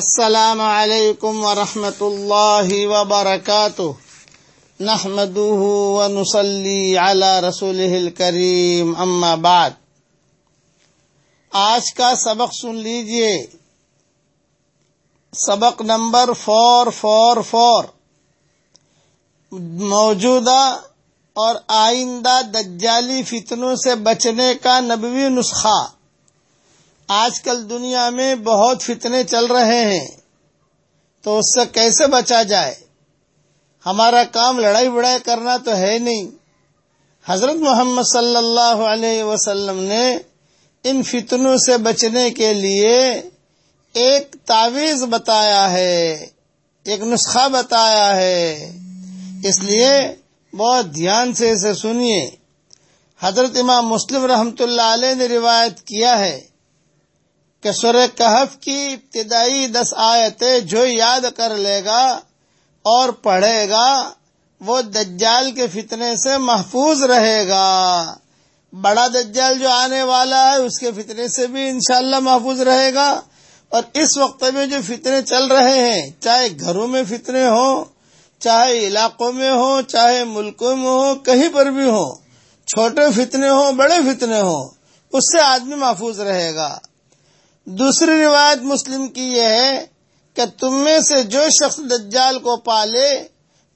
السلام علیکم ورحمۃ اللہ وبرکاتہ۔ نحمده ونصلي على رسوله الكريم اما بعد۔ آج کا سبق سن لیجیے۔ سبق نمبر فور فور فور۔ موجودہ اور آئندہ دجالی فتنوں سے بچنے کا نبوی نسخہ۔ آج کل دنیا میں بہت فتنے چل رہے ہیں تو اس سے کیسے بچا جائے؟ ہمارا کام لڑائی بڑائی کرنا تو ہے نہیں۔ حضرت محمد صلی اللہ علیہ وسلم نے ان فتنوں سے بچنے کے لیے ایک تعویذ بتایا ہے، ایک نسخہ بتایا ہے۔ اس لیے بہت دھیان سے اسے سنیے۔ حضرت امام مسلم رحمت اللہ علیہ نے روایت کیا ہے۔ کہ سورہ کہف کی ابتدائی دس آیتیں جو یاد کر لے گا اور پڑھے گا، وہ دجال کے فتنے سے محفوظ رہے گا۔ بڑا دجال جو آنے والا ہے، اس کے فتنے سے بھی انشاءاللہ محفوظ رہے گا۔ اور اس وقت میں جو فتنے چل رہے ہیں، چاہے گھروں میں فتنے ہوں، چاہے علاقوں میں ہوں، چاہے ملکوں میں ہوں، کہیں پر بھی ہوں، چھوٹے فتنے ہوں، بڑے فتنے ہوں، اس سے آدمی محفوظ رہے گا۔ دوسری روایت مسلم کی یہ ہے کہ تم میں سے جو شخص دجال کو پالے،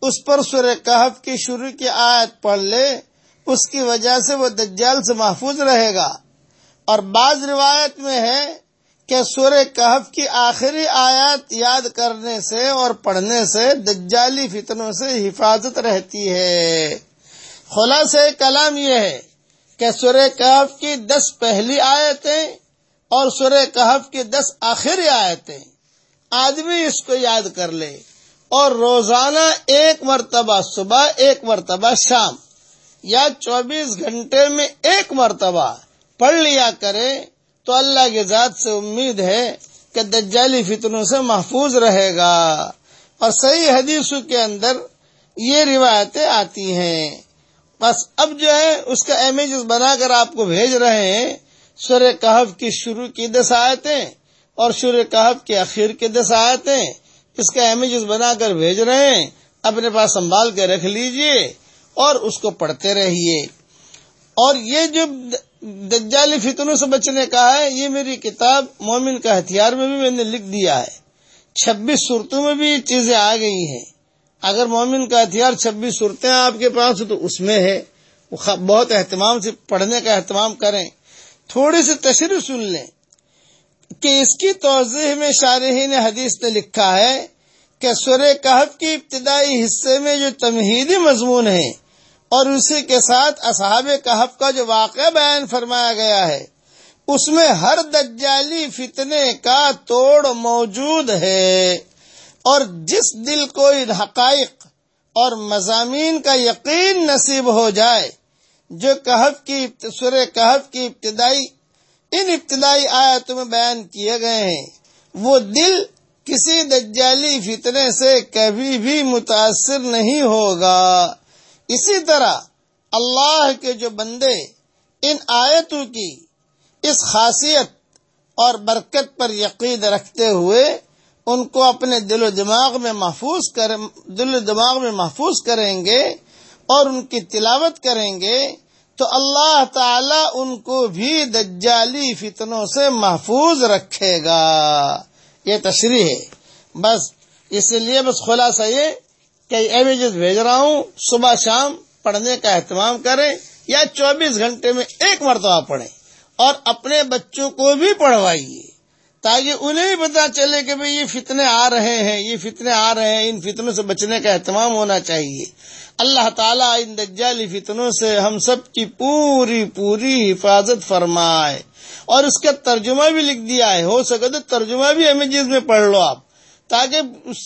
اس پر سور کہف کی شروع کی آیت پڑھ لے، اس کی وجہ سے وہ دجال سے محفوظ رہے گا۔ اور بعض روایت میں ہے کہ سور کہف کی آخری آیت یاد کرنے سے اور پڑھنے سے دجالی فتنوں سے حفاظت رہتی ہے۔ خلاصہ کلام یہ ہے کہ سور کہف کی دس پہلی آیتیں اور سورہ کہف کی دس آخری آیتیں۔ آدمی اس کو یاد کر لے اور روزانہ ایک مرتبہ صبح، ایک مرتبہ شام یا چوبیس گھنٹے میں ایک مرتبہ پڑھ لیا کرے تو اللہ کی ذات سے امید ہے کہ دجالی فتنوں سے محفوظ رہے گا۔ اور صحیح حدیثوں کے اندر یہ روایتیں آتی ہیں۔ بس اب جو ہے اس کا امیجز بنا کر آپ کو بھیج رہے ہیں۔ سور کہف کی شروع کی دس آیتیں اور سور کہف کے اخیر کی دس آیتیں اس کا امیجز بنا کر بھیج رہے ہیں۔ اپنے پاس سنبھال کے رکھ لیجیے اور اس کو پڑھتے رہیے۔ اور یہ جو دجالی فتنوں سے بچنے کا ہے، یہ میری کتاب مومن کا ہتھیار میں بھی میں نے لکھ دیا ہے۔ چھبیس صورتوں میں بھی چیزیں آ گئی ہیں۔ اگر مومن کا ہتھیار چھبیس صورتیں آپ کے پاس تو اس میں ہے۔ بہت اہتمام سے پڑھنے کا اہتمام کریں۔ تھوڑی سی تشریح سن لیں کہ اس کی توضیح میں شارحین حدیث نے لکھا ہے کہ سور کہف کی ابتدائی حصے میں جو تمہیدی مضمون ہے اور اسی کے ساتھ اصحاب کہف کا جو واقعہ بیان فرمایا گیا ہے، اس میں ہر دجالی فتنے کا توڑ موجود ہے اور جس دل کو ان حقائق اور مضامین کا یقین نصیب ہو جائے جو کہف کی سر کہف کی ابتدائی، ان ابتدائی آیتوں میں بیان کیے گئے ہیں۔ وہ دل کسی دجالی فتنے سے کبھی بھی متاثر نہیں ہوگا۔ اسی طرح اللہ کے جو بندے ان آیتوں کی اس خاصیت اور برکت پر یقین رکھتے ہوئے ان کو اپنے دل و دماغ میں محفوظ کر دل و دماغ میں محفوظ کریں گے اور ان کی تلاوت کریں گے تو اللہ تعالی ان کو بھی دجالی فتنوں سے محفوظ رکھے گا۔ یہ تشریح ہے۔ بس اس لیے بس خلاصہ یہ کہ امیجز بھیج رہا ہوں۔ صبح شام پڑھنے کا اہتمام کریں یا چوبیس گھنٹے میں ایک مرتبہ پڑھیں اور اپنے بچوں کو بھی پڑھوائیے۔ تاکہ انہیں بھی پتا چلے کہ بھئی یہ فتنے آ رہے ہیں، یہ فتنے آ رہے ہیں، ان فتنوں سے بچنے کا اہتمام ہونا چاہیے۔ اللہ تعالیٰ ان دجالی فتنوں سے ہم سب کی پوری پوری حفاظت فرمائے۔ اور اس کا ترجمہ بھی لکھ دیا ہے۔ ہو سکے تو ترجمہ بھی امیجز میں پڑھ لو آپ۔ تاکہ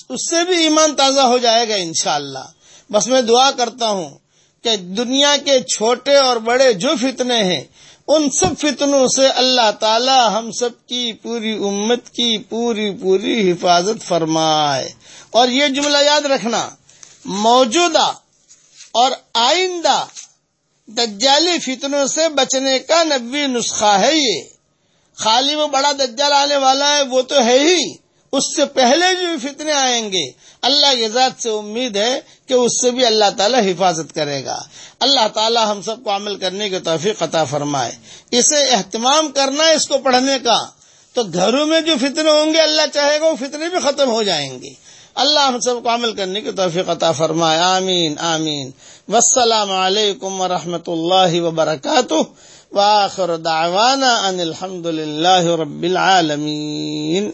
اس سے بھی ایمان تازہ ہو جائے گا انشاءاللہ۔ بس میں دعا کرتا ہوں کہ دنیا کے چھوٹے اور بڑے جو فتنے ہیں ان سب فتنوں سے اللہ تعالی ہم سب کی پوری امت کی پوری پوری حفاظت فرمائے۔ اور یہ جملہ یاد رکھنا، موجودہ اور آئندہ دجالی فتنوں سے بچنے کا نبی نسخہ ہے یہ۔ خالی وہ بڑا دجال آنے والا ہے، وہ تو ہے ہی۔ اس سے پہلے جو فتنے آئیں گے، اللہ کی ذات سے امید ہے کہ اس سے بھی اللہ تعالیٰ حفاظت کرے گا۔ اللہ تعالیٰ ہم سب کو عمل کرنے کی توفیق عطا فرمائے۔ اسے اہتمام کرنا ہے اس کو پڑھنے کا۔ تو گھروں میں جو فتنے ہوں گے، اللہ چاہے گا وہ فتنے بھی ختم ہو جائیں گے۔ اللہ ہم سب کو عمل کرنے کی توفیق عطا فرمائے۔ آمین آمین۔ والسلام علیکم ورحمۃ اللہ وبرکاتہ۔ واخر دعوانا ان الحمد للہ رب العالمین۔